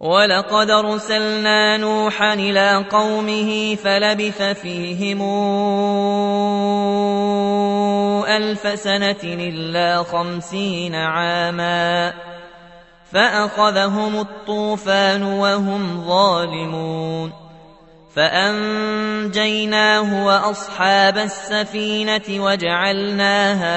ولقد ارسلنا نوحا إلى قومه فلبث فيهم ألف سنة إلا خمسين عاما فأخذهم الطوفان وهم ظالمون فأنجيناه وأصحاب السفينة وجعلناها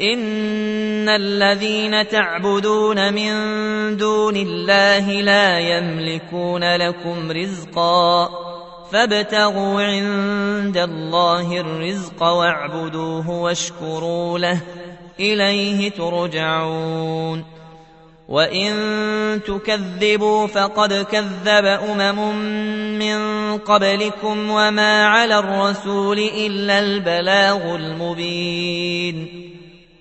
إن الذين تعبدون من دون الله لا يملكون لكم رزقا فابتغوا عند الله الرزق واعبدوه واشكروا له اليه ترجعون وان تكذبوا فقد كذب امم من قبلكم وما على الرسول الا البلاغ المبين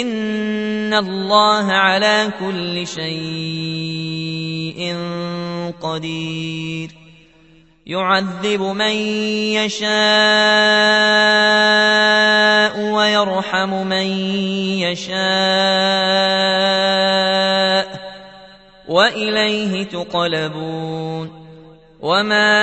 إن الله على كل شيء قدير. يعذب من يشاء ويرحم من يشاء واليه تقلبون. وما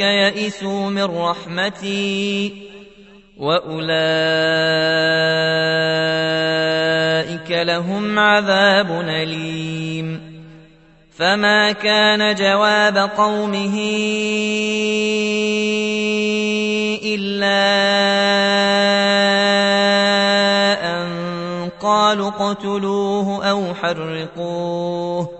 أولئك يئسوا من رحمتي وأولئك لهم عذاب أليم. فما كان جواب قومه إلا أن قالوا اقتلوه أو حرقوه.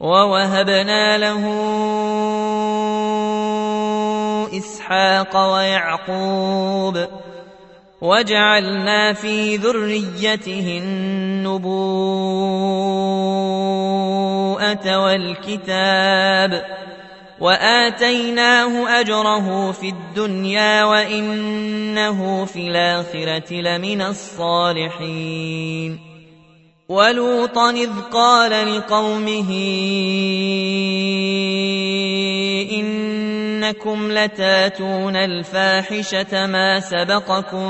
ووهبنا له إسحاق ويعقوب وجعلنا في ذريته النبوءة والكتاب وآتيناه أجره في الدنيا وإنه في الآخرة لمن الصالحين ولوطا اذ قال لقومه انكم لتاتون الفاحشه ما سبقكم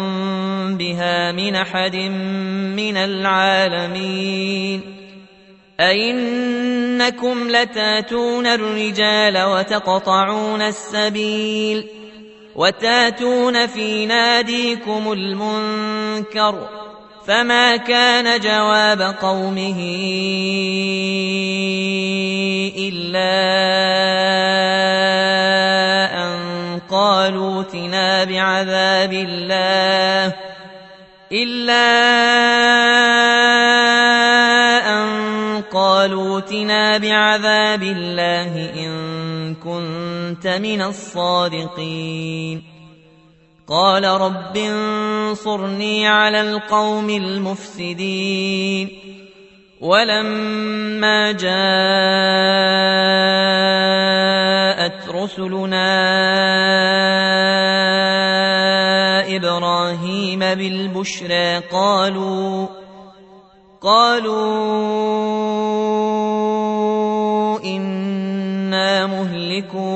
بها من احد من العالمين أئنكم لتاتون الرجال وتقطعون السبيل وتاتون في ناديكم المنكر فما كان جواب قومه إلا أن قالوا ائتنا بعذاب الله إلا أن قالوا ائتنا بعذاب الله إن كنت من الصادقين قال رب انصرني على القوم المفسدين. ولما جاءت رسلنا إبراهيم بالبشرى قالوا قالوا إنا مهلكو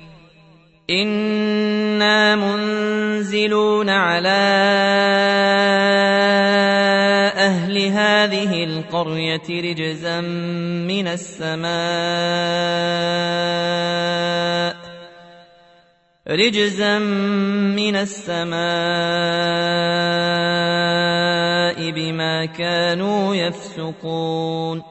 إنا منزلون على أهل هذه القرية رجزا من السماء رجزا من السماء بما كانوا يفسقون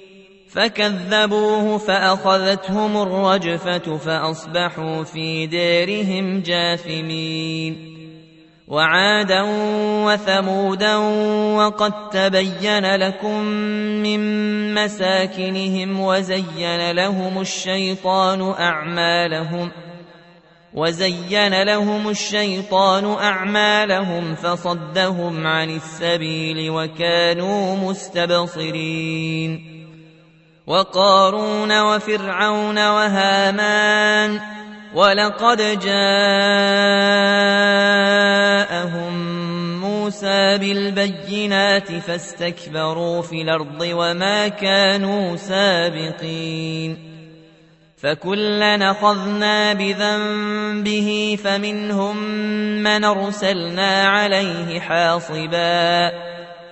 فكذبوه فأخذتهم الرجفة فأصبحوا في ديرهم جاثمين. وعادا وثمودا وقد تبين لكم من مساكنهم وزين لهم الشيطان أعمالهم وزين لهم الشيطان أعمالهم فصدهم عن السبيل وكانوا مستبصرين. وقارون وفرعون وهامان ولقد جاءهم موسى بالبينات فاستكبروا في الأرض وما كانوا سابقين فكلا أخذنا بذنبه فمنهم من أرسلنا عليه حاصبا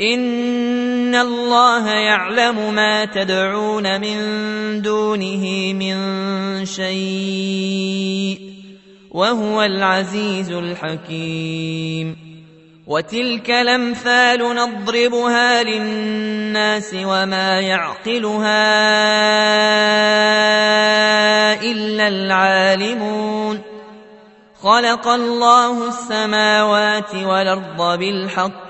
ان الله يعلم ما تدعون من دونه من شيء وهو العزيز الحكيم وتلك الامثال نضربها للناس وما يعقلها الا العالمون خلق الله السماوات والارض بالحق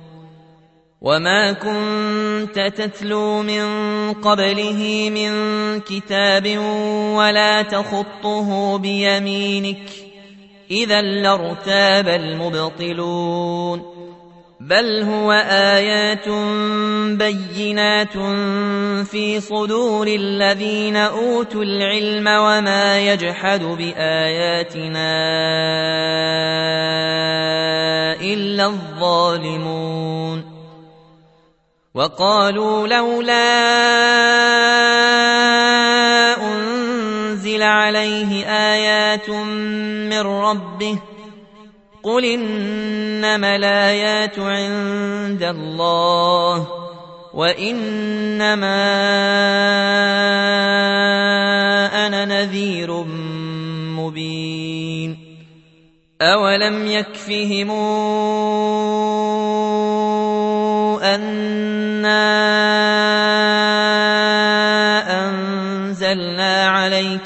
وما كنت تتلو من قبله من كتاب ولا تخطه بيمينك اذا لارتاب المبطلون بل هو ايات بينات في صدور الذين اوتوا العلم وما يجحد باياتنا الا الظالمون وقالوا لولا أنزل عليه آيات من ربه قل انما الايات عند الله وإنما أنا نذير مبين أولم يكفهم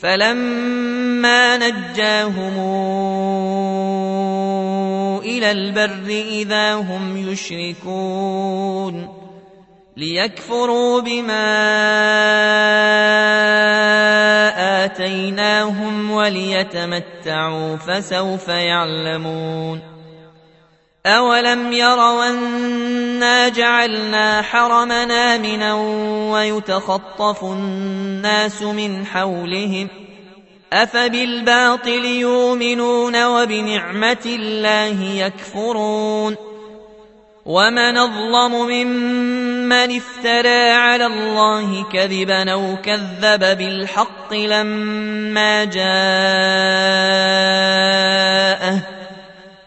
فلما نجاهم إلى البر إذا هم يشركون ليكفروا بما آتيناهم وليتمتعوا فسوف يعلمون أولم يروا أنا جعلنا حرمنا آمنا ويتخطف الناس من حولهم أفبالباطل يؤمنون وبنعمة الله يكفرون ومن اظلم ممن افترى على الله كذبا أو كذب بالحق لما جاءه